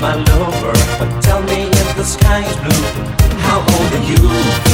my lover. But tell me if the sky is blue, how old are you?